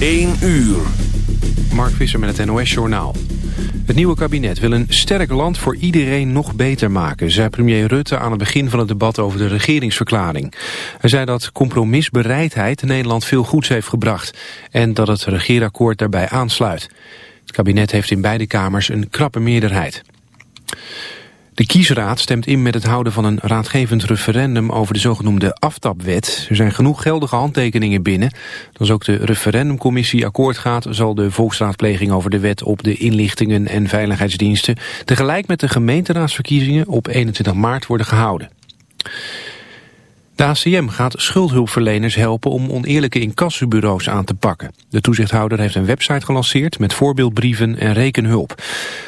1 uur. Mark Visser met het NOS-journaal. Het nieuwe kabinet wil een sterk land voor iedereen nog beter maken... zei premier Rutte aan het begin van het debat over de regeringsverklaring. Hij zei dat compromisbereidheid Nederland veel goeds heeft gebracht... en dat het regeerakkoord daarbij aansluit. Het kabinet heeft in beide kamers een krappe meerderheid. De kiesraad stemt in met het houden van een raadgevend referendum over de zogenoemde aftapwet. Er zijn genoeg geldige handtekeningen binnen. Als ook de referendumcommissie akkoord gaat, zal de volksraadpleging over de wet op de inlichtingen en veiligheidsdiensten tegelijk met de gemeenteraadsverkiezingen op 21 maart worden gehouden. De ACM gaat schuldhulpverleners helpen om oneerlijke incassobureaus aan te pakken. De toezichthouder heeft een website gelanceerd met voorbeeldbrieven en rekenhulp.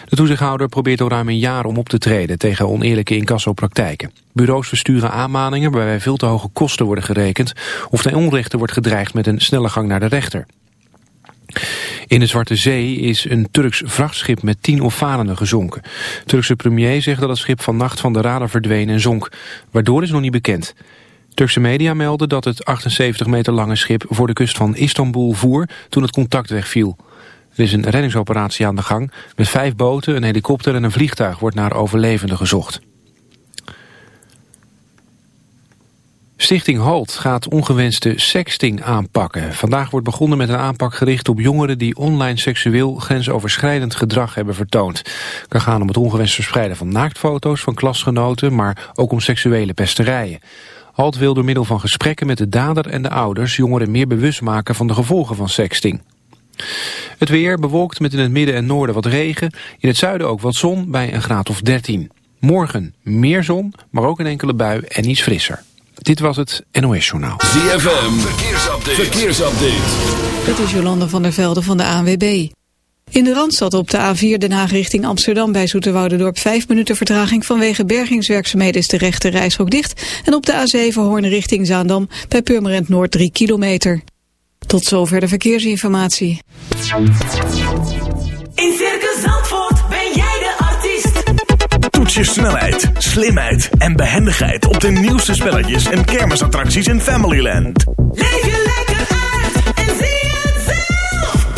De toezichthouder probeert al ruim een jaar om op te treden tegen oneerlijke incassopraktijken. Bureaus versturen aanmaningen waarbij veel te hoge kosten worden gerekend... of ten onrechte wordt gedreigd met een snelle gang naar de rechter. In de Zwarte Zee is een Turks vrachtschip met tien opvarenden gezonken. Turkse premier zegt dat het schip vannacht van de radar verdween en zonk. Waardoor is nog niet bekend. Turkse media melden dat het 78 meter lange schip voor de kust van Istanbul voer toen het contact wegviel. Er is een reddingsoperatie aan de gang. Met vijf boten, een helikopter en een vliegtuig wordt naar overlevenden gezocht. Stichting HALT gaat ongewenste sexting aanpakken. Vandaag wordt begonnen met een aanpak gericht op jongeren die online seksueel grensoverschrijdend gedrag hebben vertoond. Het kan gaan om het ongewenst verspreiden van naaktfoto's van klasgenoten, maar ook om seksuele pesterijen. HALT wil door middel van gesprekken met de dader en de ouders jongeren meer bewust maken van de gevolgen van sexting. Het weer bewolkt met in het midden en noorden wat regen, in het zuiden ook wat zon bij een graad of 13. Morgen meer zon, maar ook een enkele bui en iets frisser. Dit was het NOS Journaal. ZFM, verkeersupdate. verkeersupdate. Dit is Jolande van der Velde van de ANWB. In de Randstad op de A4 Den Haag richting Amsterdam bij Zoeterwoudendorp 5 minuten vertraging vanwege bergingswerkzaamheden is de rechte reisrook dicht. En op de A7 Hoorn richting Zaandam bij Purmerend Noord 3 kilometer. Tot zover de verkeersinformatie. In Circus Zandvoort ben jij de artiest. Toets je snelheid, slimheid en behendigheid op de nieuwste spelletjes en kermisattracties in Familyland. Leef je lekker uit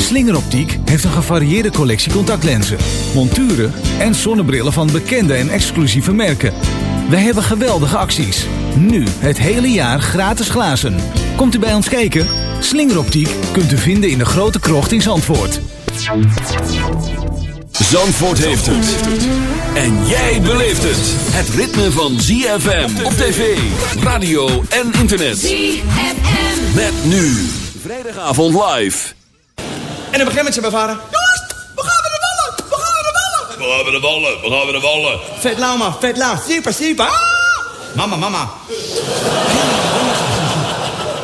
Slingeroptiek heeft een gevarieerde collectie contactlenzen, monturen en zonnebrillen van bekende en exclusieve merken. Wij hebben geweldige acties. Nu het hele jaar gratis glazen. Komt u bij ons kijken? Slingeroptiek kunt u vinden in de grote krocht in Zandvoort. Zandvoort heeft het. En jij beleeft het. Het ritme van ZFM op tv, radio en internet. ZFM. Met nu. Vrijdagavond live. En op een gegeven moment zei mijn vader... Jongens, we gaan weer de ballen! We gaan weer de ballen! We gaan weer de ballen, we gaan weer de ballen. Vet lauw, man. Vet lauw. Super, super. Ah! Mama, mama.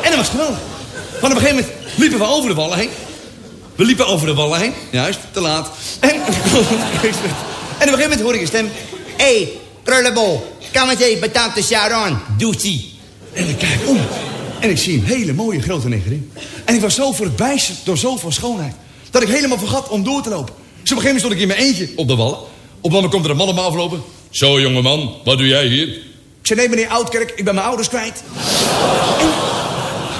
En dat was geweldig. Want op een gegeven moment liepen we over de wallen heen. We liepen over de wallen heen. Juist, te laat. En, en op een gegeven moment hoor ik een stem. Hé, hey, krullenbol. Kom eens even tante Sharon. Doetie. En ik kijk om. En ik zie een hele mooie grote negerin. En ik was zo verbijsterd door zoveel schoonheid. Dat ik helemaal vergat om door te lopen. Dus op een gegeven moment stond ik in mijn eentje op de wallen. Op moment komt er een man op me aflopen. Zo, jongeman, wat doe jij hier? Ik zei, nee meneer Oudkerk, ik ben mijn ouders kwijt.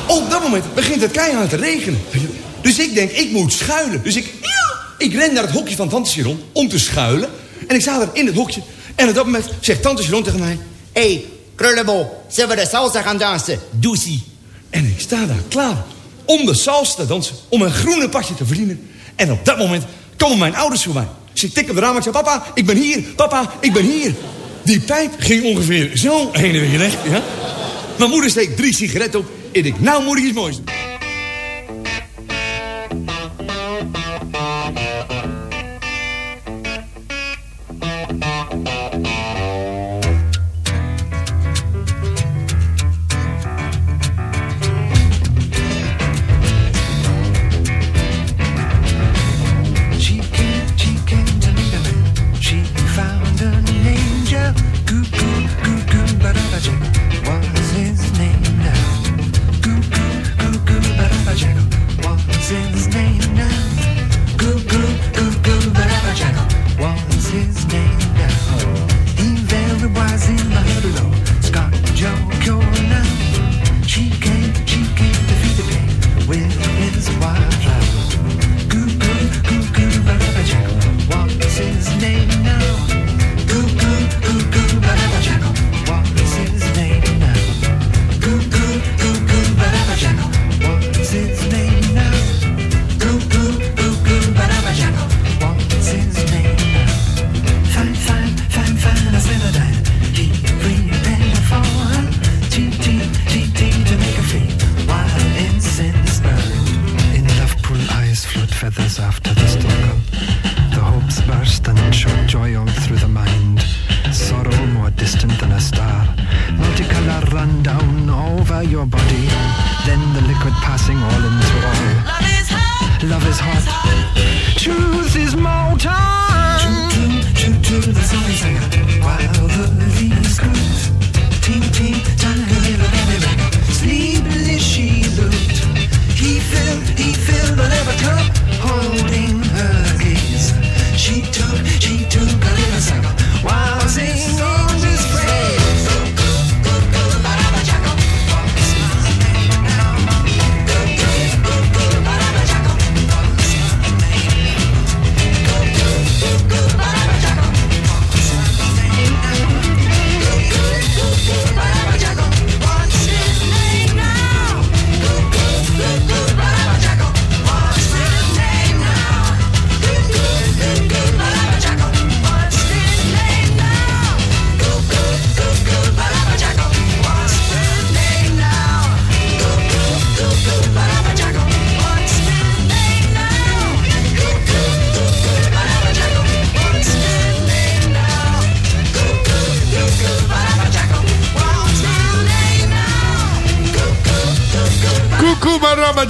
Op dat moment begint het keihard te regenen. Dus ik denk, ik moet schuilen. Dus ik, ik ren naar het hokje van tante Chiron om te schuilen. En ik sta er in het hokje. En op dat moment zegt tante Chiron tegen mij... Hey, krullenbol, zullen we de salsa gaan dansen? Doesie. En ik sta daar klaar. om de salsa te dansen, om een groene pasje te verdienen. En op dat moment komen mijn ouders voor mij. Ze tikken op de raam en ik zeg, papa, ik ben hier, papa, ik ben hier. Die pijp ging ongeveer zo heen en weer recht. Mijn moeder steekt drie sigaretten op en ik, nou moet ik iets moois.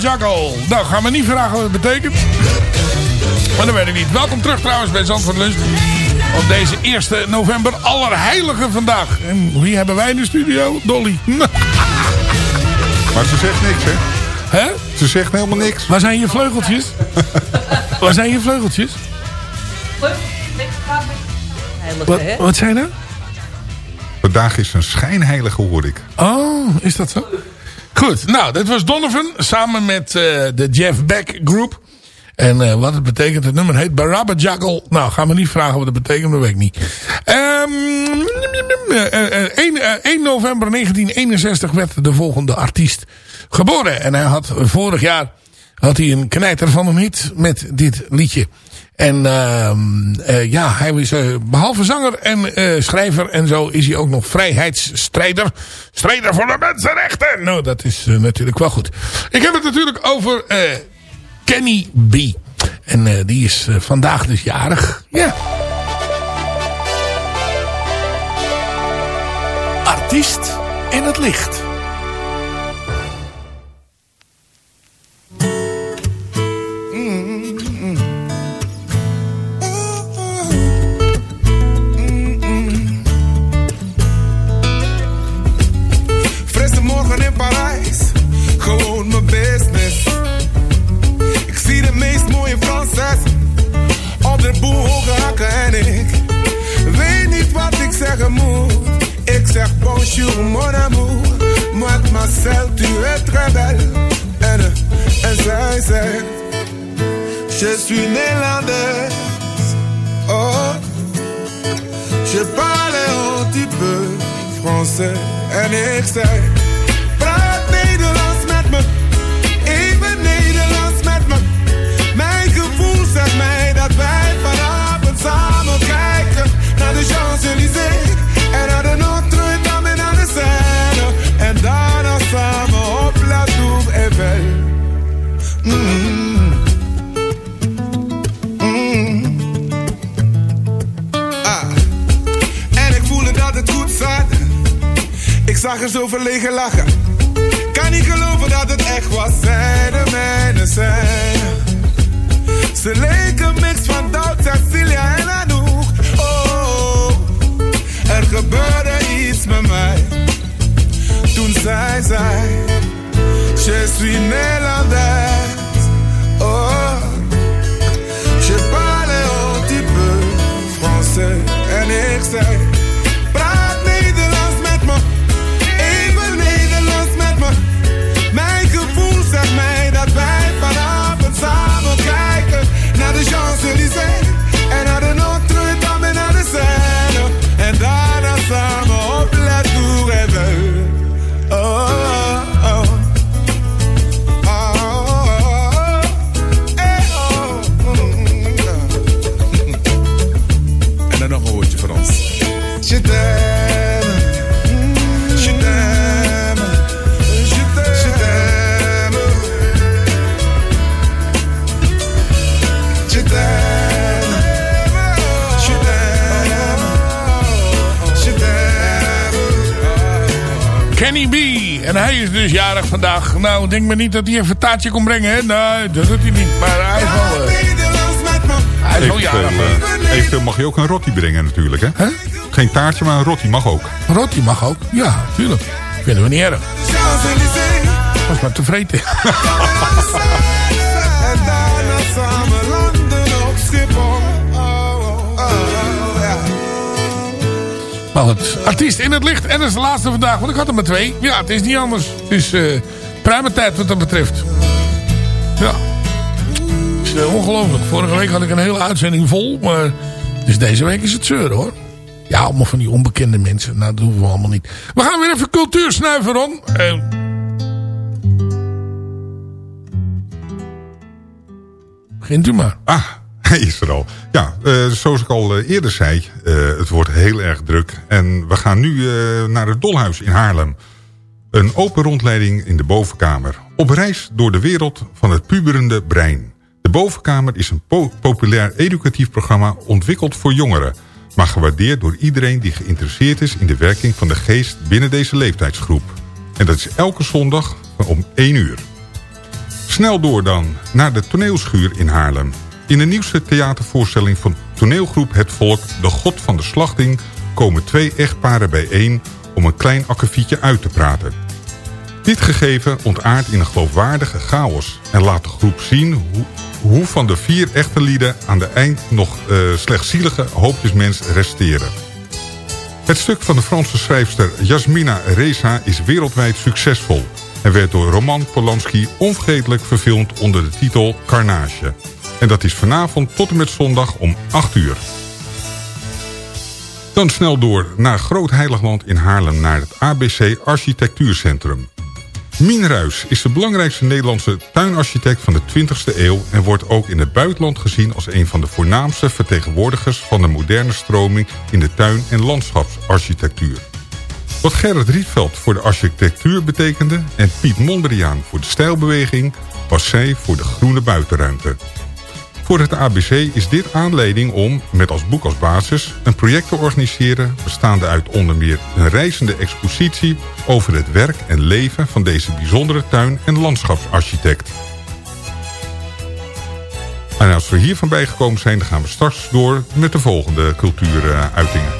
Jackal. Nou, gaan we niet vragen wat het betekent. Maar dat weet ik niet. Welkom terug trouwens bij Zandvoort Lunch. Op deze 1 november, allerheilige vandaag. En wie hebben wij in de studio? Dolly. Maar ze zegt niks, hè? Hè? Ze zegt helemaal niks. Waar zijn je vleugeltjes? Waar zijn je vleugeltjes? Wat, wat zijn er? Vandaag is een schijnheilige, hoor ik. Oh, is dat zo? Goed, nou, dit was Donovan samen met eh, de Jeff Beck Group. En eh, wat het betekent, het nummer heet Barabba Juggle. Nou, gaan we niet vragen wat het betekent, dat weet ik niet. Ehm, eh, eh, 1, eh, 1 november 1961 werd de volgende artiest geboren. En hij had vorig jaar had hij een knijter van een hit met dit liedje. En ehm, eh, ja, hij is eh, behalve zanger en eh, schrijver en zo is hij ook nog vrijheidsstrijder. Strijder voor de mensenrechten. Nou, dat is natuurlijk wel goed. Ik heb het natuurlijk over Kenny B. En die is vandaag dus jarig. Ja. Artiest in het licht. Français. En zagen zo verlegen lachen. Dus jarig vandaag. Nou, denk maar niet dat hij even een taartje kon brengen, hè? Nee, dat doet hij niet. Maar hij is wel... eh, hij is wel jarig. eh, eventueel mag je ook een rotti brengen natuurlijk, hè? Geen taartje, maar een rotti mag ook. Rotti mag ook. Ja, tuurlijk. Vinden we niet erg. Was maar tevreden. Maar goed, artiest in het licht. En dat is de laatste vandaag, want ik had er maar twee. Ja, het is niet anders. Het is pruime tijd wat dat betreft. Ja. Het is eh, ongelooflijk. Vorige week had ik een hele uitzending vol. Maar dus deze week is het zeuren hoor. Ja, allemaal van die onbekende mensen. Nou, dat hoeven we allemaal niet. We gaan weer even cultuur snuiven, Ron. Eh, begint u maar. Ah, hij is er al. Ja, eh, zoals ik al eh, eerder zei, eh, het wordt heel erg druk. En we gaan nu naar het Dolhuis in Haarlem. Een open rondleiding in de bovenkamer. Op reis door de wereld van het puberende brein. De bovenkamer is een po- populair educatief programma ontwikkeld voor jongeren. Maar gewaardeerd door iedereen die geïnteresseerd is in de werking van de geest binnen deze leeftijdsgroep. En dat is elke zondag om 1 uur. Snel door dan naar de toneelschuur in Haarlem. In de nieuwste theatervoorstelling van toneelgroep Het Volk... De God van de Slachting... komen twee echtparen bijeen om een klein akkefietje uit te praten. Dit gegeven ontaart in een geloofwaardige chaos... en laat de groep zien hoe, van de vier echte lieden... aan de eind nog slechts zielige hoopjesmens resteren. Het stuk van de Franse schrijfster Jasmina Reza is wereldwijd succesvol... en werd door Roman Polanski onvergetelijk verfilmd onder de titel Carnage. En dat is vanavond tot en met zondag om 8 uur. Dan snel door naar Groot Heiligland in Haarlem... naar het ABC Architectuurcentrum. Mien Ruis is de belangrijkste Nederlandse tuinarchitect van de 20e eeuw... en wordt ook in het buitenland gezien als een van de voornaamste vertegenwoordigers... van de moderne stroming in de tuin- en landschapsarchitectuur. Wat Gerrit Rietveld voor de architectuur betekende... en Piet Mondriaan voor de stijlbeweging... was zij voor de groene buitenruimte. Voor het ABC is dit aanleiding om, met als boek als basis... een project te organiseren bestaande uit onder meer een reizende expositie... over het werk en leven van deze bijzondere tuin- en landschapsarchitect. En als we hiervan bijgekomen zijn, dan gaan we straks door met de volgende cultuuruitingen.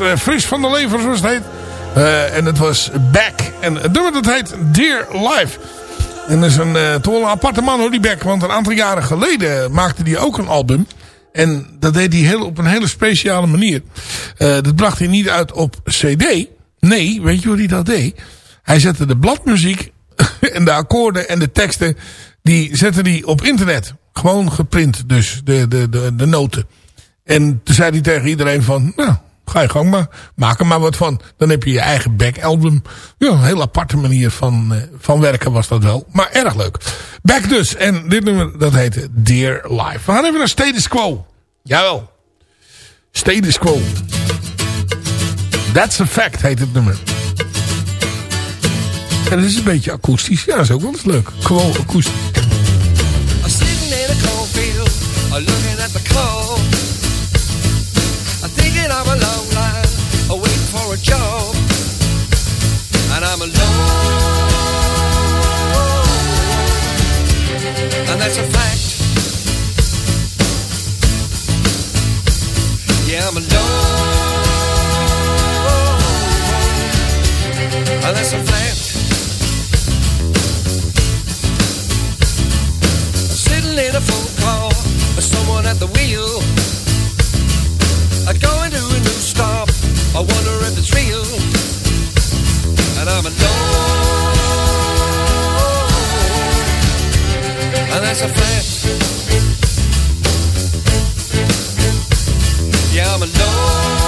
Eh, fris van de lever zoals het heet. Eh, en het was Back. En het nummer dat heet Dear Life. En dat is een, uh, toch wel aparte man hoor die Beck. Want een aantal jaren geleden maakte hij ook een album. En dat deed hij heel, op een hele speciale manier. Dat bracht hij niet uit op cd. Nee, weet je hoe hij dat deed? Hij zette de bladmuziek en de akkoorden en de teksten... die zette hij op internet. Gewoon geprint dus, de, de, de, de noten. En toen zei hij tegen iedereen van... Nou, ga je gang maar. Maak er maar wat van. Dan heb je je eigen back-album. Ja, een heel aparte manier van, uh, van werken was dat wel. Maar erg leuk. Back dus. En dit nummer, dat heette Dear Life. We gaan even naar Status Quo. Jawel. Status Quo. That's a Fact heet het nummer. En het is een beetje akoestisch. Ja, dat is ook wel eens leuk. Gewoon akoestisch. I'm sitting in a cornfield, I'm looking at the coal. Job. And I'm alone. And that's a fact. Yeah, I'm alone. And that's a fact. sitting in a phone call someone at the wheel. I wonder if it's real. And I'm alone. And that's a fact. Yeah, I'm alone.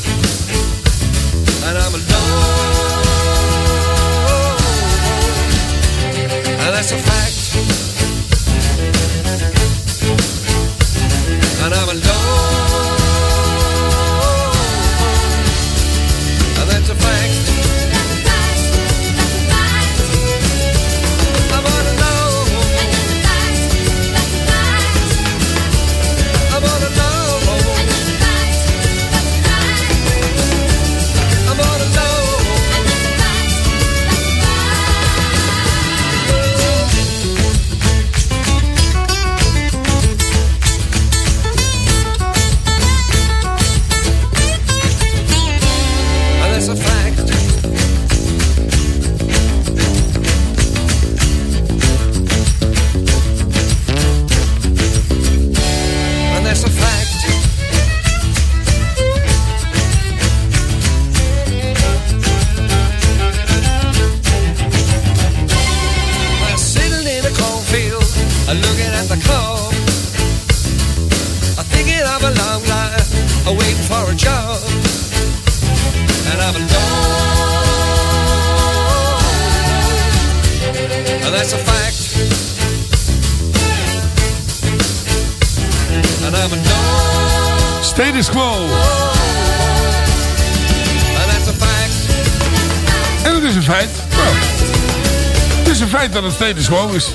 status quo is.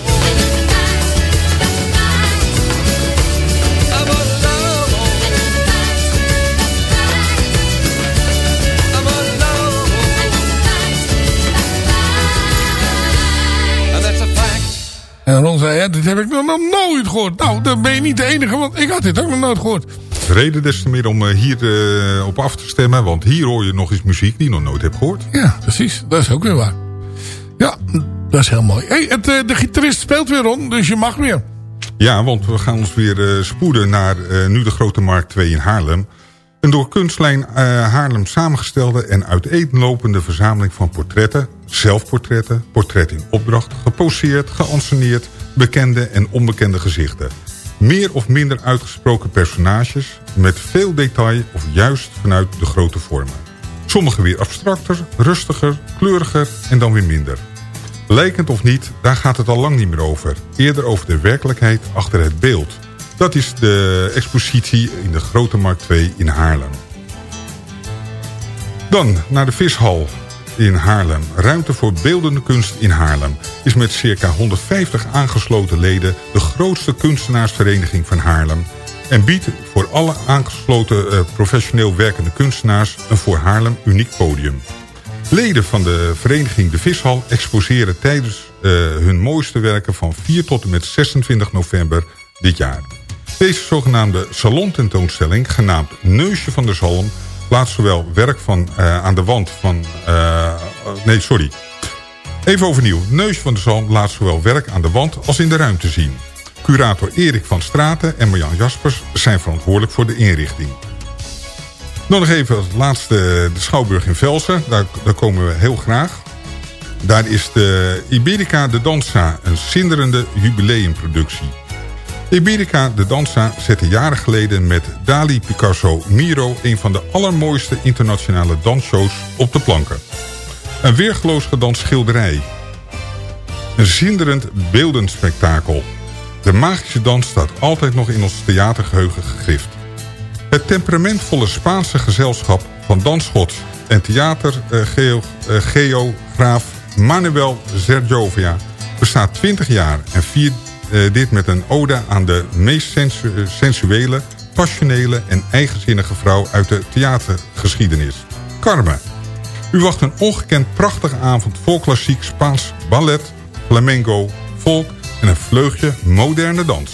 En Ron zei, ja, dit heb ik nog nooit gehoord. Nou, dan ben je niet de enige, want ik had dit ook nog nooit gehoord. Reden des te meer om eh, hier eh, op af te stemmen. Want hier hoor je nog eens muziek die je nog nooit hebt gehoord. Ja, precies. Dat is ook weer waar. Dat is heel mooi. Hey, het, eh, de gitarist speelt weer Ron, dus je mag weer. Ja, want we gaan ons weer eh, spoeden naar eh, nu de Grote Markt 2 in Haarlem. Een door kunstlijn Haarlem samengestelde en uiteenlopende verzameling van portretten, zelfportretten, portret in opdracht, geposeerd, geanceneerd, bekende en onbekende gezichten. Meer of minder uitgesproken personages met veel detail of juist vanuit de grote vormen. Sommige weer abstracter, rustiger, kleuriger en dan weer minder. Lijkend of niet, daar gaat het al lang niet meer over. Eerder over de werkelijkheid achter het beeld. Dat is de expositie in de Grote Markt 2 in Haarlem. Dan naar de Vishal in Haarlem. Ruimte voor beeldende kunst in Haarlem is met circa 150 aangesloten leden de grootste kunstenaarsvereniging van Haarlem en biedt voor alle aangesloten eh, professioneel werkende kunstenaars een voor Haarlem uniek podium. Leden van de vereniging De Vishal exposeren tijdens eh, hun mooiste werken van 4 tot en met 26 november dit jaar. Deze zogenaamde salontentoonstelling, genaamd Neusje van de Zalm, plaatst zowel werk van, eh, aan de wand van... eh, nee, sorry. Even overnieuw. Neusje van de Zalm laat zowel werk aan de wand als in de ruimte zien. Curator Erik van Straten en Marjan Jaspers zijn verantwoordelijk voor de inrichting. Dan nog even als laatste de Schouwburg in Velsen. Daar, daar komen we heel graag. Daar is de Iberica de Danza een zinderende jubileumproductie. Iberica de Danza zette jaren geleden met Dali Picasso Miro... een van de allermooiste internationale dansshows op de planken. Een weergeloos gedanst schilderij. Een zinderend beeldend spektakel. De magische dans staat altijd nog in ons theatergeheugen gegrift. Het temperamentvolle Spaanse gezelschap van dansgods en theatergeograaf Manuel Zerjovia bestaat 20 jaar en viert eh, dit met een ode aan de meest sensu sensuele, passionele en eigenzinnige vrouw uit de theatergeschiedenis, Carmen. U wacht een ongekend prachtige avond vol klassiek Spaans ballet, flamenco, volk en een vleugje moderne dans.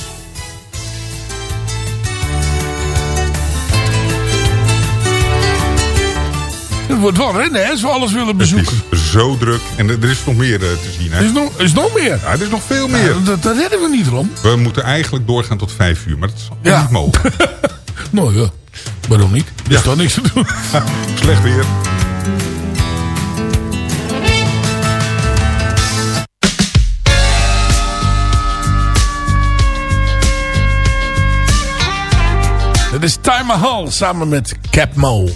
Wordt wel rennen, hè, als we alles willen bezoeken. Het is zo druk en er is nog meer eh, te zien. Hè? Er is nog, is nog meer. Ja, er is nog veel meer. dat, dat redden we niet, Ron. We moeten eigenlijk doorgaan tot vijf uur, maar dat is Ja. niet mogelijk. Nou ja, waarom niet? Er is Ja. toch niks te doen. Slecht weer. Het is Time Mahal samen met Cap Mo.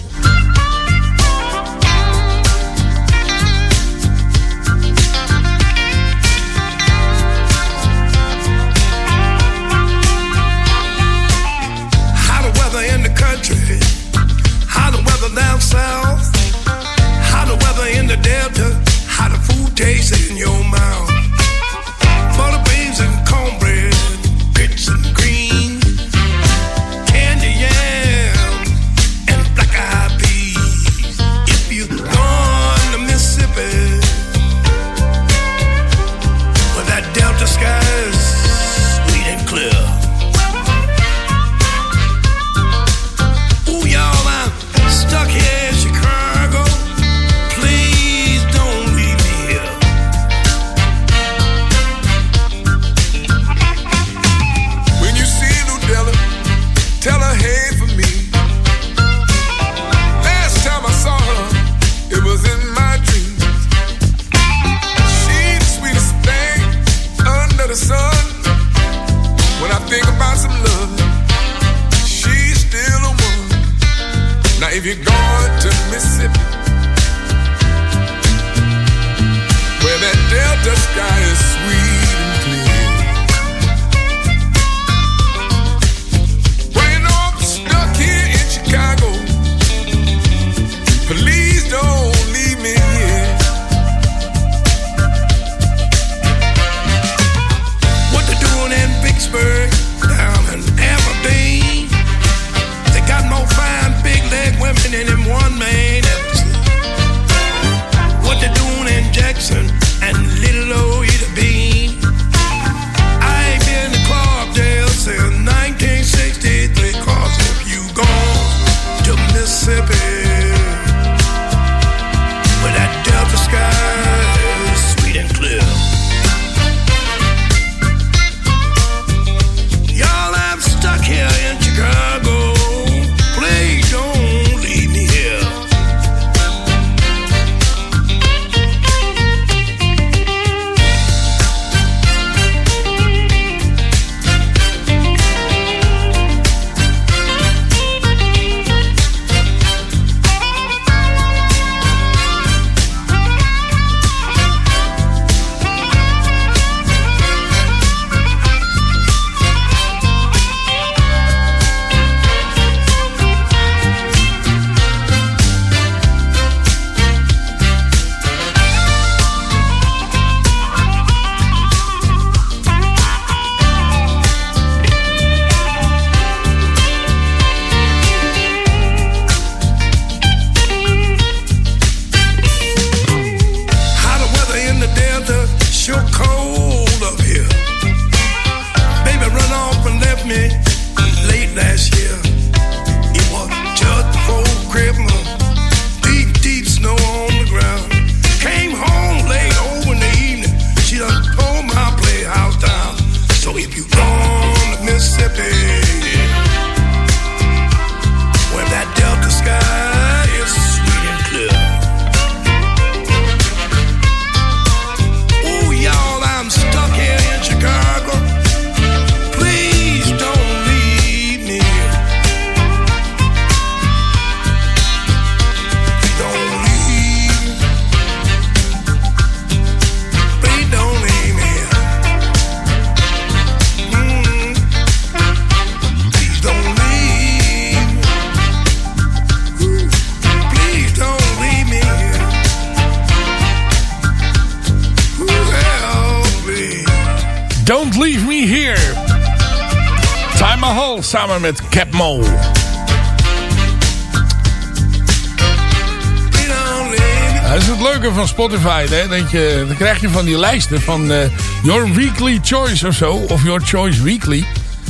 Spotify. Hè? Je, dan krijg je van die lijsten van eh, Your Weekly Choice of zo. Of Your Choice Weekly.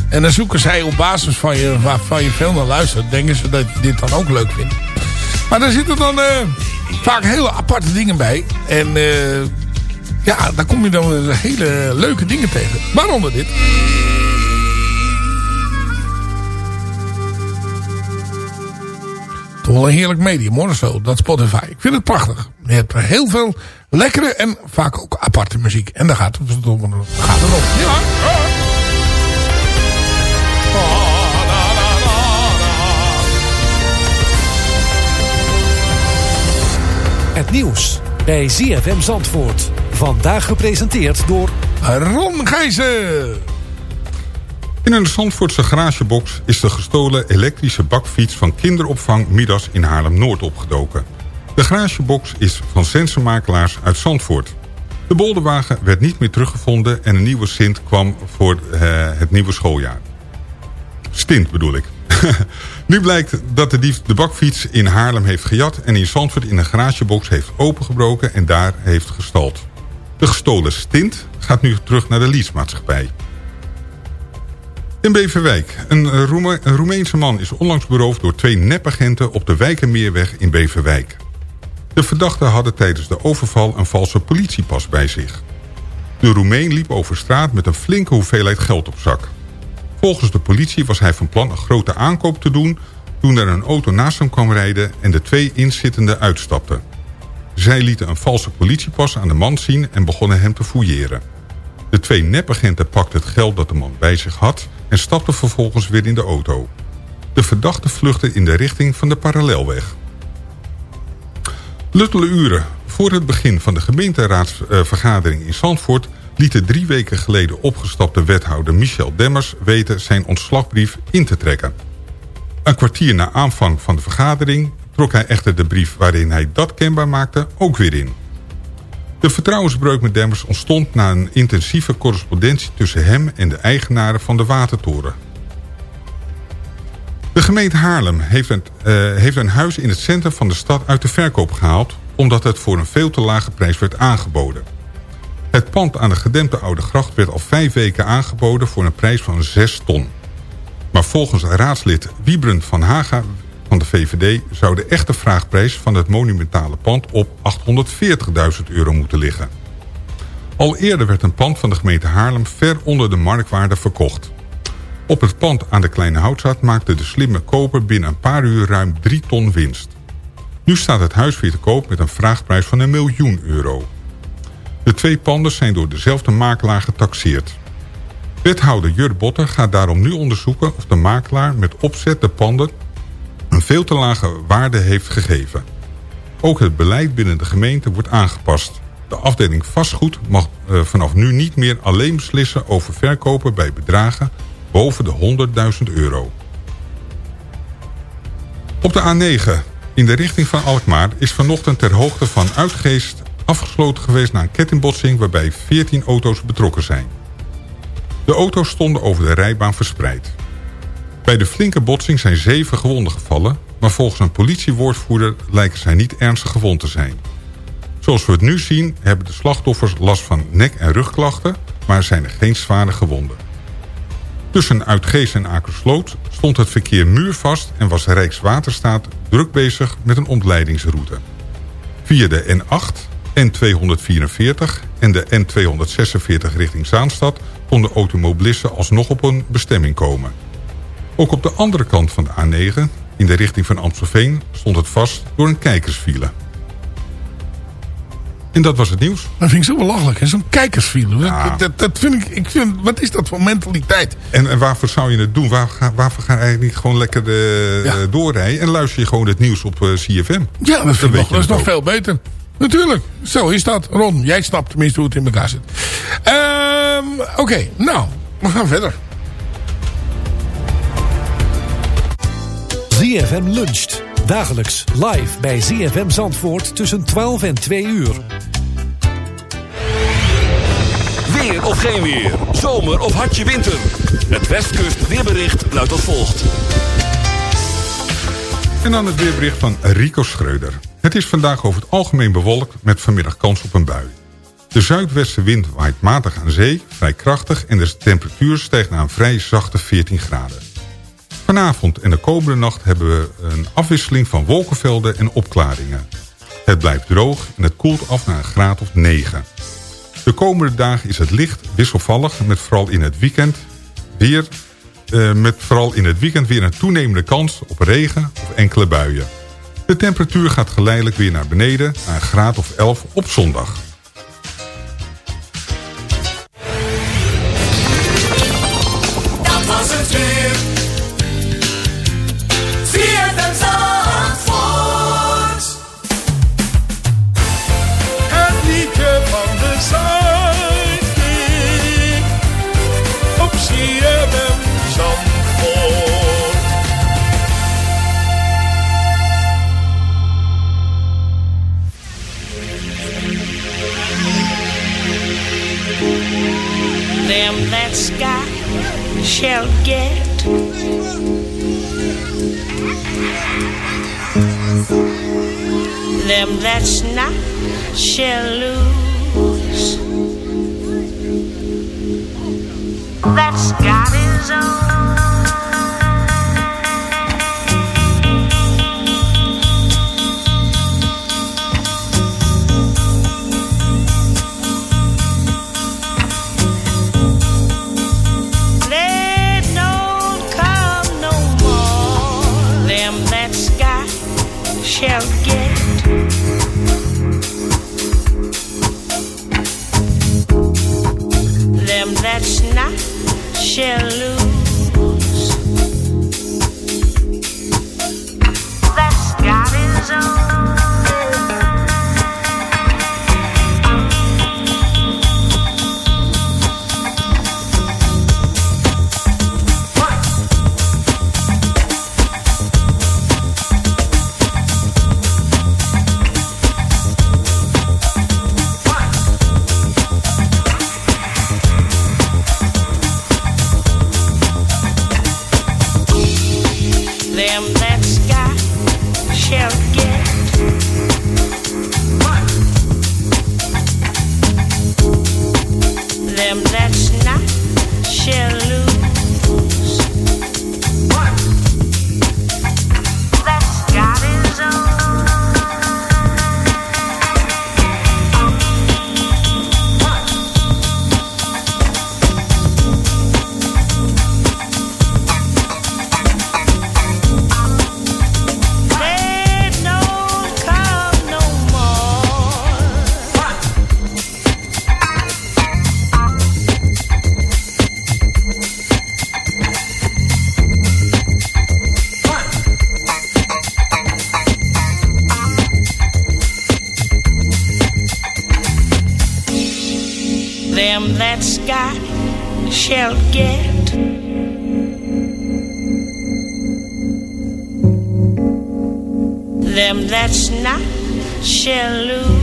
En dan zoeken zij op basis van je, waarvan je veel naar luistert. Denken ze dat je dit dan ook leuk vindt. Maar daar zitten dan eh, vaak hele aparte dingen bij. En eh, ja, daar kom je dan hele leuke dingen tegen. Waaronder dit. Toch wel een heerlijk medium hoor, zo, dat Spotify. Ik vind het prachtig. Je hebt er heel veel lekkere en vaak ook aparte muziek. En daar gaat het, gaat het op. Ja. Het nieuws bij ZFM Zandvoort. Vandaag gepresenteerd door Ron Gijzen. In een Zandvoortse garagebox is de gestolen elektrische bakfiets van kinderopvang Midas in Haarlem-Noord opgedoken. De garagebox is van sensormakelaars uit Zandvoort. De bolderwagen werd niet meer teruggevonden en een nieuwe Sint kwam voor eh, het nieuwe schooljaar. Stint bedoel ik. nu blijkt dat de dief de bakfiets in Haarlem heeft gejat... en in Zandvoort in een garagebox heeft opengebroken en daar heeft gestald. De gestolen stint gaat nu terug naar de leasemaatschappij. In Beverwijk. Een, een Roemeense man is onlangs beroofd door twee nepagenten op de Wijkenmeerweg in Beverwijk. De verdachten hadden tijdens de overval een valse politiepas bij zich. De Roemeen liep over straat met een flinke hoeveelheid geld op zak. Volgens de politie was hij van plan een grote aankoop te doen... toen er een auto naast hem kwam rijden en de twee inzittenden uitstapten. Zij lieten een valse politiepas aan de man zien en begonnen hem te fouilleren. De twee nepagenten pakten het geld dat de man bij zich had... en stapten vervolgens weer in de auto. De verdachte vluchtte in de richting van de parallelweg. Luttele uren voor het begin van de gemeenteraadsvergadering in Zandvoort... liet de drie weken geleden opgestapte wethouder Michel Demmers weten zijn ontslagbrief in te trekken. Een kwartier na aanvang van de vergadering trok hij echter de brief waarin hij dat kenbaar maakte ook weer in. De vertrouwensbreuk met Demmers ontstond na een intensieve correspondentie tussen hem en de eigenaren van de watertoren. De gemeente Haarlem heeft een, uh, heeft een huis in het centrum van de stad uit de verkoop gehaald... omdat het voor een veel te lage prijs werd aangeboden. Het pand aan de gedempte Oude Gracht werd al vijf weken aangeboden voor een prijs van 6 ton. Maar volgens raadslid Wiebrand van Haga van de VVD... zou de echte vraagprijs van het monumentale pand op 840.000 euro moeten liggen. Al eerder werd een pand van de gemeente Haarlem ver onder de marktwaarde verkocht. Op het pand aan de Kleine Houtzaad maakte de slimme koper binnen een paar uur ruim 3 ton winst. Nu staat het huis weer te koop met een vraagprijs van een miljoen euro. De twee panden zijn door dezelfde makelaar getaxeerd. Wethouder Jur Botter gaat daarom nu onderzoeken of de makelaar met opzet de panden een veel te lage waarde heeft gegeven. Ook het beleid binnen de gemeente wordt aangepast. De afdeling vastgoed mag uh, vanaf nu niet meer alleen beslissen over verkopen bij bedragen boven de 100.000 euro. Op de A9 in de richting van Alkmaar is vanochtend ter hoogte van Uitgeest afgesloten geweest na een kettingbotsing waarbij 14 auto's betrokken zijn. De auto's stonden over de rijbaan verspreid. Bij de flinke botsing zijn zeven gewonden gevallen... maar volgens een politiewoordvoerder lijken zij niet ernstig gewond te zijn. Zoals we het nu zien hebben de slachtoffers last van nek- en rugklachten... maar zijn er geen zware gewonden. Tussen Uitgeest en Akersloot stond het verkeer muurvast... en was Rijkswaterstaat druk bezig met een ontleidingsroute. Via de N8, N244 en de N246 richting Zaanstad... konden automobilisten alsnog op een bestemming komen... Ook op de andere kant van de A9, in de richting van Amstelveen... stond het vast door een kijkersfile. En dat was het nieuws. Dat vind ik zo belachelijk, Zo'n kijkersfile. Ja. Dat, dat, vind ik, ik vind, wat is dat voor mentaliteit? En, en waarvoor zou je het doen? Waar, waarvoor ga je eigenlijk niet gewoon lekker de, ja. doorrijden... en luister je gewoon het nieuws op uh, CFM? Ja, dat, vind ik nog, dat is nog veel beter. Natuurlijk, zo is dat. Ron, jij snapt tenminste hoe het in elkaar zit. Um, Oké, okay, nou, we gaan verder. ZFM luncht. Dagelijks live bij ZFM Zandvoort tussen 12 en 2 uur. Weer of geen weer. Zomer of hartje winter. Het Westkust weerbericht luidt als volgt. En dan het weerbericht van Rico Schreuder. Het is vandaag over het algemeen bewolkt met vanmiddag kans op een bui. De zuidwestenwind waait matig aan zee, vrij krachtig... en de temperatuur stijgt naar een vrij zachte 14 graden. Vanavond en de komende nacht hebben we een afwisseling van wolkenvelden en opklaringen. Het blijft droog en het koelt af naar een graad of 9. De komende dagen is het licht wisselvallig... met vooral in het weekend weer, eh, met vooral in het weekend weer een toenemende kans op regen of enkele buien. De temperatuur gaat geleidelijk weer naar beneden naar een graad of 11 op zondag. Dat was het weer. Shall get. Them that's not shall lose. That's got his own. Shall lose. Shall get. Them that's not shall lose.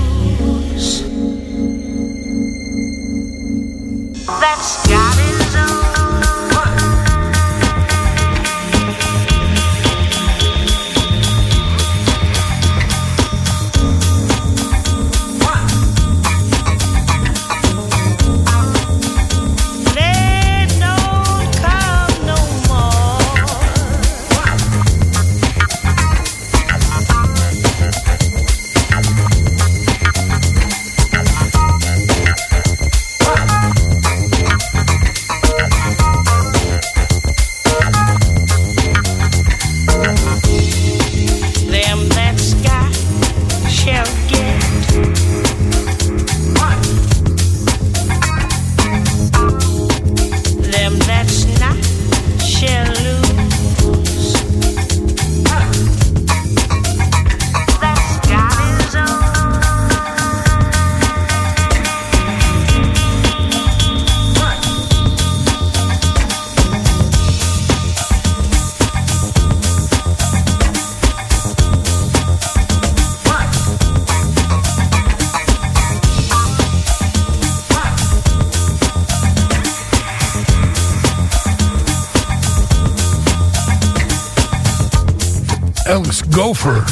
Alex Gopher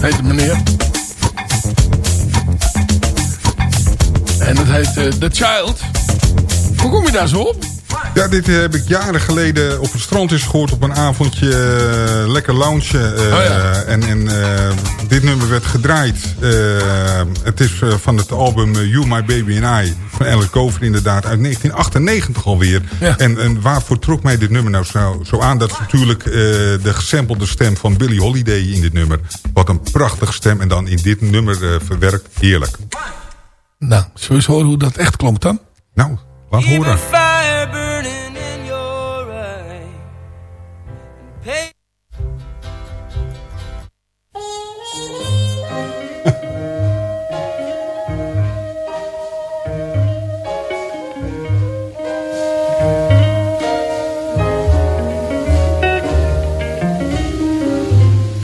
heet de meneer. En dat heet eh, The Child. Hoe kom je daar zo op? Ja, dit eh, heb ik jaren geleden op het strand eens gehoord op een avondje. eh, lekker loungen. eh, En, en eh, dit nummer werd gedraaid. Het is van het album You, My Baby and I. Van Alice Gover inderdaad. Uit 1998 alweer. En, en waarvoor trok mij dit nummer nou zo, zo aan? Dat is natuurlijk de gesampelde stem van Billie Holiday in dit nummer. Wat een prachtige stem. En dan in dit nummer verwerkt. Heerlijk. Nou, zullen we eens horen hoe dat echt klonk dan? Nou, laat horen.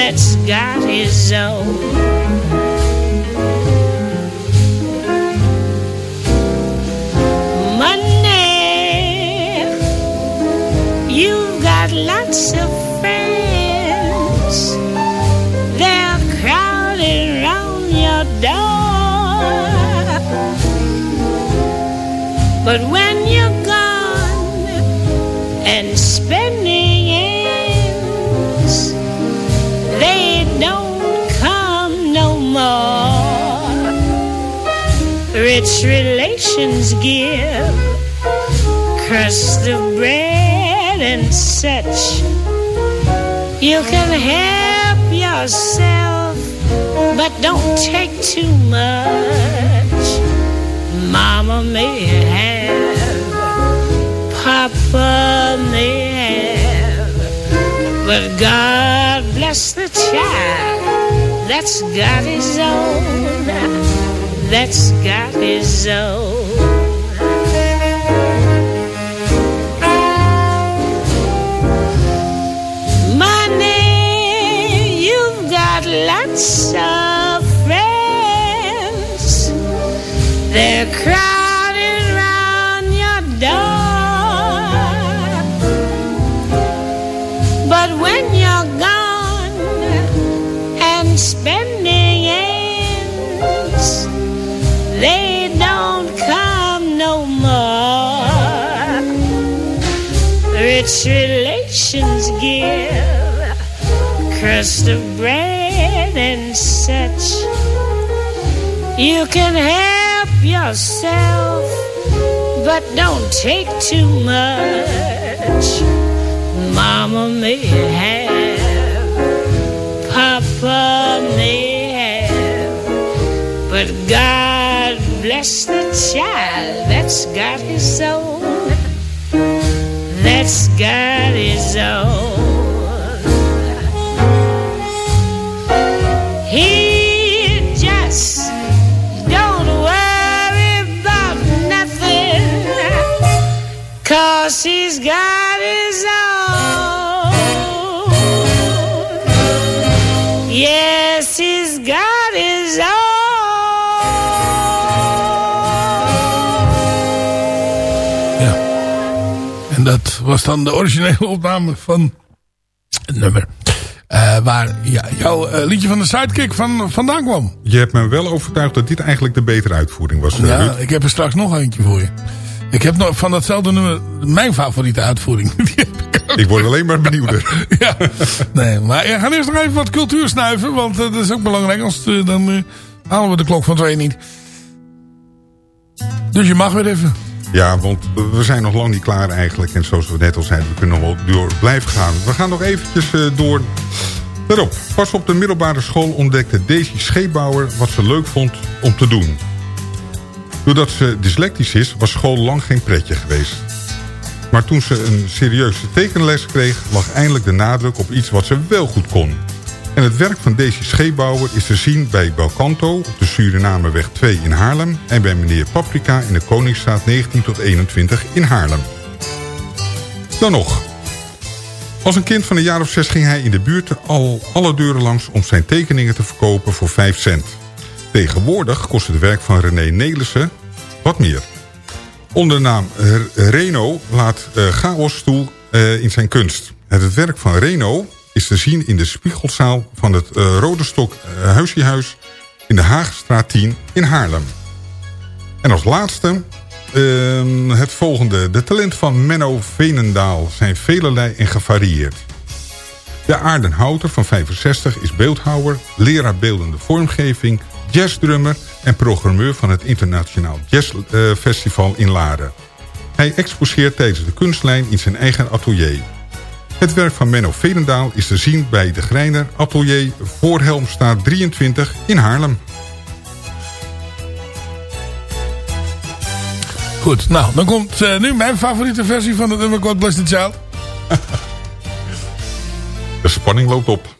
that's got his own. Money, you've got lots of friends. They're crowding round your door. But when Rich relations give crust of bread and such. You can help yourself, but don't take too much. Mama may have, Papa may have, but God bless the child that's got his own, that's got his own. Money, you've got lots of friends. They're crowding Rich relations give crust of bread and such. You can help yourself, but don't take too much. Mama may have, Papa may have, but God bless the child that's got his own, that's got his own. He just don't worry about nothing, cause he's got was dan de originele opname van het nummer. Eh, waar ja, jouw eh, liedje van de Sidekick van, vandaan kwam. Je hebt me wel overtuigd dat dit eigenlijk de betere uitvoering was. eh, Ja, Ruud. ik heb er straks nog eentje voor je. Ik heb nog van datzelfde nummer mijn favoriete uitvoering. Ik word alleen maar benieuwder. ja, nee, maar we gaan eerst nog even wat cultuur snuiven. Want dat is ook belangrijk. Anders dan halen we de klok van twee niet. Dus je mag weer even. Ja, want we zijn nog lang niet klaar eigenlijk. En zoals we net al zeiden, we kunnen nog wel door blijven gaan. We gaan nog eventjes eh, door. Daarop, pas op de middelbare school ontdekte Daisy Scheepbouwer... wat ze leuk vond om te doen. Doordat ze dyslectisch is, was school lang geen pretje geweest. Maar toen ze een serieuze tekenles kreeg... lag eindelijk de nadruk op iets wat ze wel goed kon. En het werk van Daisy Scheepbouwer is te zien bij Belcanto... op de Surinameweg 2 in Haarlem... en bij meneer Paprika in de Koningsstraat 19 tot 21 in Haarlem. Dan nog. Als een kind van een jaar of zes ging hij in de buurt al alle deuren langs... om zijn tekeningen te verkopen voor 5 cent. Tegenwoordig kost het werk van René Nelissen wat meer. Onder de naam Reno laat eh, chaos toe eh, in zijn kunst. Het werk van Reno is te zien in de spiegelzaal van het eh, Rode Stok eh, Huisjehuis... in de Haagstraat 10 in Haarlem. En als laatste ehm, het volgende. De talent van Menno Venendaal zijn velelei en gevarieerd. De Aardenhouter van 65 is beeldhouwer, leraar beeldende vormgeving, jazzdrummer en programmeur van het Internationaal Jazzfestival Festival in Laren. Hij exposeert tijdens de kunstlijn in zijn eigen atelier. Het werk van Menno Velendaal is te zien bij de Greiner Atelier Voorhelmstraat 23 in Haarlem. Goed, nou, dan komt eh, nu mijn favoriete versie van het nummer God Bless the Child. De spanning loopt op.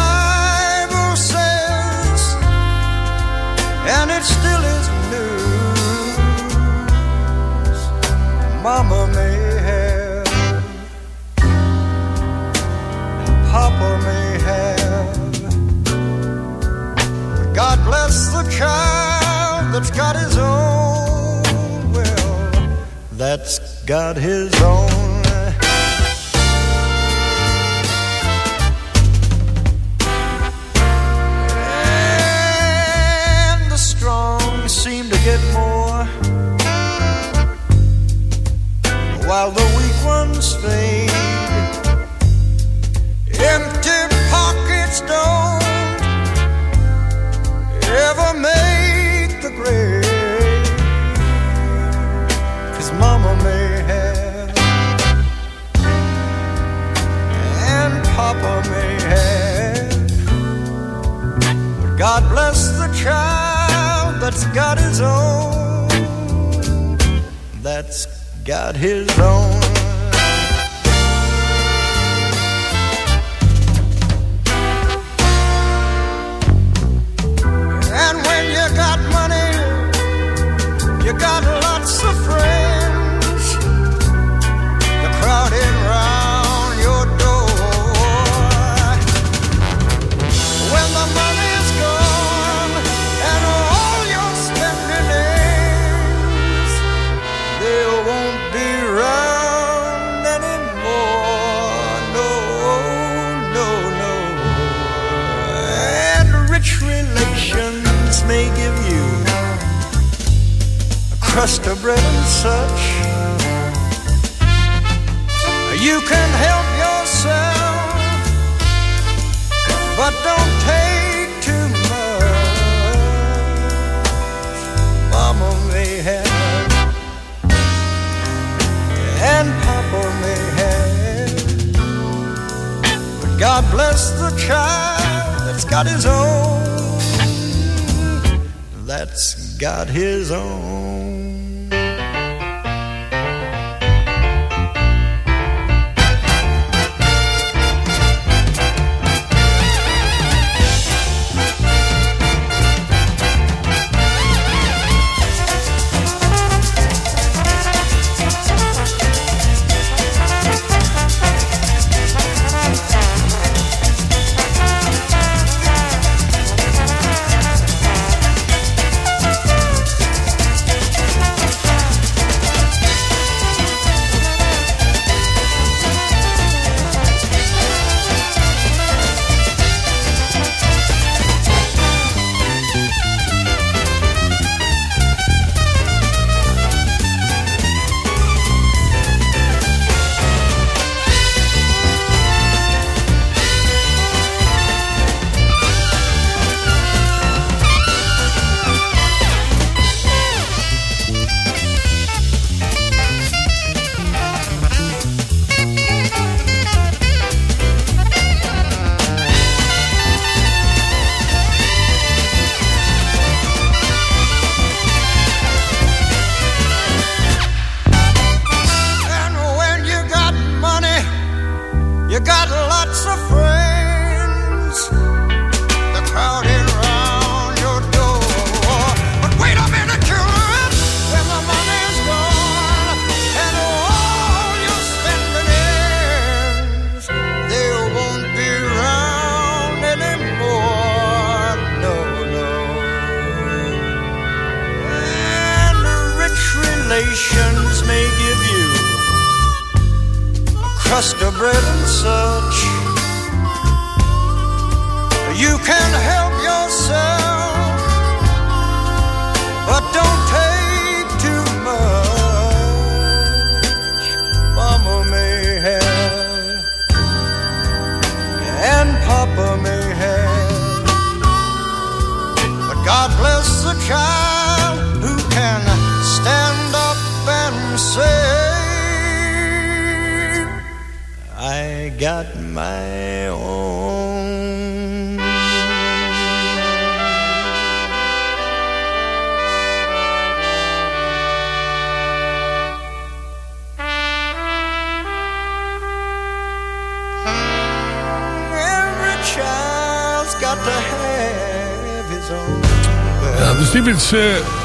May have, Papa may have. God bless the child that's got his own. Well, that's got his own. God bless the child that's got his own. That's got his own. God bless the child that's got his own. That's got his own.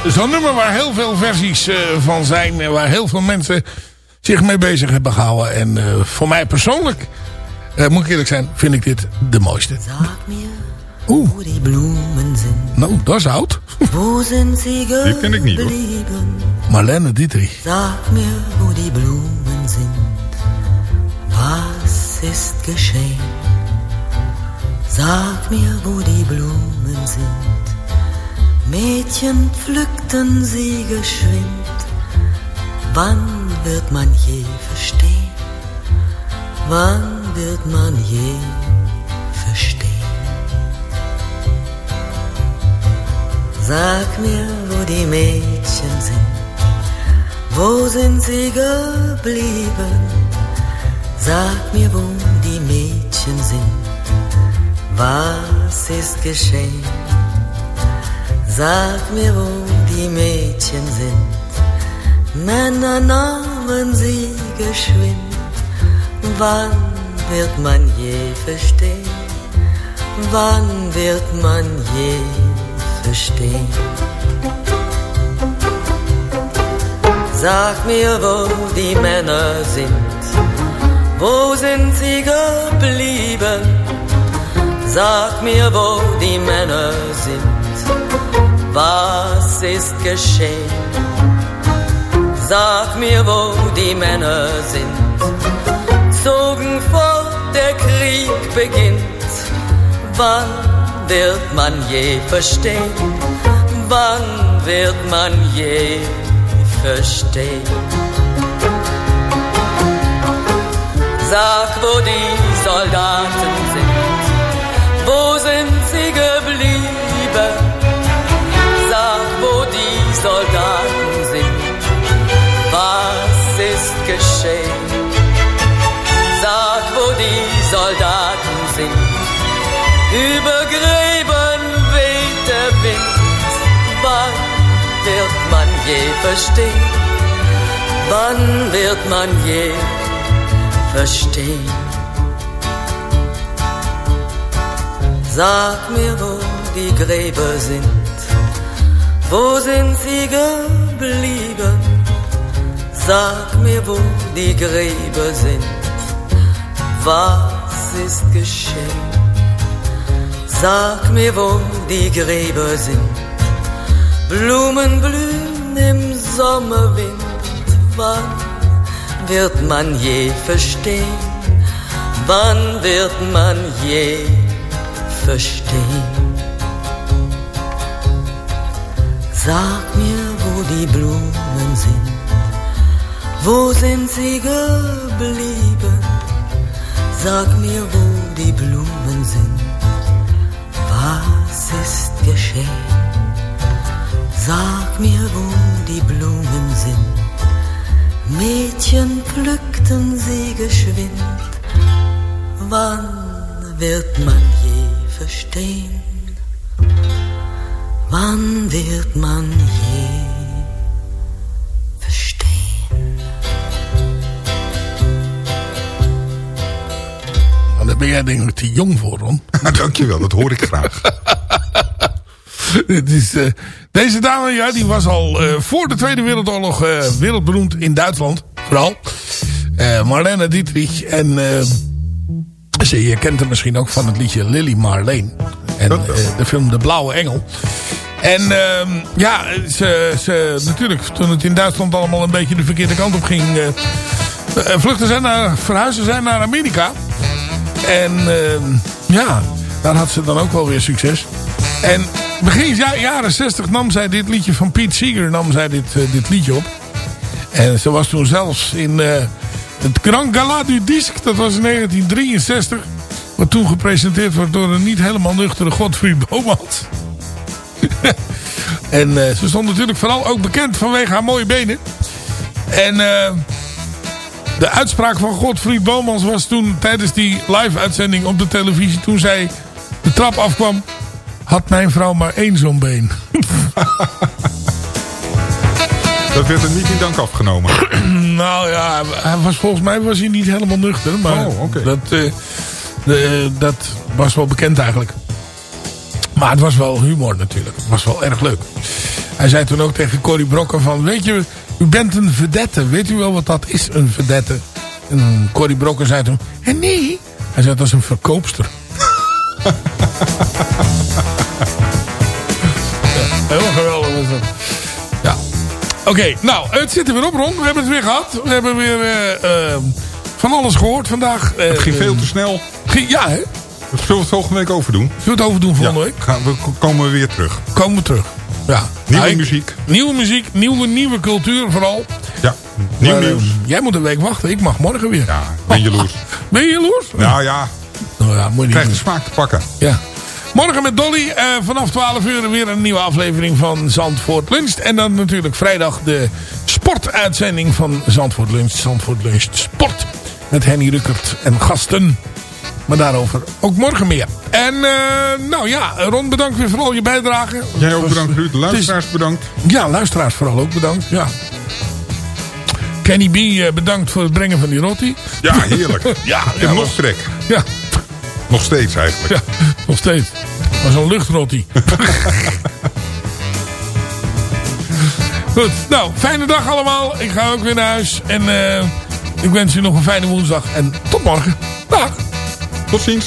Is een nummer waar heel veel versies eh, van zijn. En waar heel veel mensen zich mee bezig hebben gehouden. En eh, voor mij persoonlijk, eh, moet ik eerlijk zijn, vind ik dit de mooiste. Oeh. die Blumen sind. Nou, dat is oud. Wo sind sie Die ken ik niet hoor. Marlene Dietrich. Sag mir, wo die Blumen sind. Was ist geschehen? Sag mir, wo die Blumen sind. Mädchen pflückten sie geschwind. Wann wird man je verstehen? Wann wird man je verstehen? Sag mir, wo die Mädchen sind. Wo sind sie geblieben? Sag mir, wo die Mädchen sind. Was ist geschehen? Sag mir, wo die Mädchen sind. Männer nahmen sie geschwind. Wann wird man je verstehen? Wann wird man je verstehen? Sag mir, wo die Männer sind. Wo sind sie geblieben? Sag mir, wo die Männer sind. Was ist geschehen? Sag mir, wo die Männer sind. Zogen fort, der Krieg beginnt. Wann wird man je verstehen? Wann wird man je verstehen? Sag, wo die Soldaten sind. Über Gräben weht der Wind. Wann wird man je verstehen? Wann wird man je verstehen? Sag mir, wo die Gräber sind. Wo sind sie geblieben? Sag mir, wo die Gräber sind. Was ist geschehen? Sag mir, wo die Gräber sind. Blumen blühen im Sommerwind. Wann wird man je verstehen? Wann wird man je verstehen? Sag mir, wo die Blumen sind. Wo sind sie geblieben? Sag mir, wo geschehen? Sag mir, wo die Blumen sind. Mädchen pflückten sie geschwind. Wann wird man je verstehen? Wann wird man je daar ben jij denk ik te jong voor, Ron. Dankjewel, dat hoor ik graag. Eh, deze dame, ja, die was al eh, voor de Tweede Wereldoorlog eh, wereldberoemd in Duitsland. Vooral. Marlene Dietrich. En ze, je kent hem misschien ook van het liedje Lily Marleen. En de film De Blauwe Engel. En ehm, ja, ze, ze, natuurlijk, toen het in Duitsland allemaal een beetje de verkeerde kant op ging... eh, vluchten zijn naar, verhuizen zijn naar Amerika. En eh, ja, daar had ze dan ook wel weer succes. En begin ja- jaren 60 nam zij dit liedje van Pete Seeger nam zij dit, eh, dit liedje op. En ze was toen zelfs in eh, het Grand Gala du Disque, dat was in 1963. Wat toen gepresenteerd wordt door een niet helemaal nuchtere Godfried Bomans. en eh, ze stond natuurlijk vooral ook bekend vanwege haar mooie benen. En de uitspraak van Godfried Bomans was toen tijdens die live uitzending op de televisie. Toen zij de trap afkwam, had mijn vrouw maar één zo'n been. Dat werd er niet in dank afgenomen. nou ja, hij was, volgens mij was hij niet helemaal nuchter. Maar Oh, dat, eh, de- dat was wel bekend eigenlijk. Maar het was wel humor natuurlijk. Het was wel erg leuk. Hij zei toen ook tegen Corrie Brokken van... Weet je, u bent een vedette. Weet u wel wat dat is, een vedette? En Corrie Brokken zei toen... "Eh, nee. Hij zei, dat is een verkoopster. ja, helemaal geweldig dat. Ja. Oké, nou, het zit er weer op, Ron. We hebben het weer gehad. We hebben weer eh, eh, van alles gehoord vandaag. Eh, Het ging veel te snel. ging- ja, hè? Zullen we het volgende week overdoen. Zullen we het overdoen volgende week? Gaan we, komen we weer terug. Komen we terug. Ja. Nieuwe Nou, ik- muziek. Nieuwe muziek, nieuwe, nieuwe cultuur vooral. Ja, nieuw Maar, eh, nieuws. jij moet een week wachten. Ik mag morgen weer. Ja, ben jaloers. Ben je jaloers? Nou ja, Nou ja, moet je niet krijg de smaak te pakken. Ja. Morgen met Dolly. eh, vanaf 12 uur weer een nieuwe aflevering van Zandvoort Lunch. En dan natuurlijk vrijdag de sportuitzending van Zandvoort Lunch. Zandvoort Lunch Sport. Met Henny Ruckert en gasten. Maar daarover ook morgen meer. En eh, nou ja, Ron bedankt weer voor al je bijdrage. Jij ook bedankt Ruud. Is- luisteraars bedankt. Ja, luisteraars vooral ook bedankt. Ja. Kenny B eh, bedankt voor het brengen van die roti. Ja, heerlijk. Ja, ja, nog trek. Ja, Nog steeds eigenlijk. ja, nog steeds. Maar zo'n luchtroti. Goed, nou, fijne dag allemaal. Ik ga ook weer naar huis. En eh, ik wens u nog een fijne woensdag. En tot morgen. Dag. Tot ziens.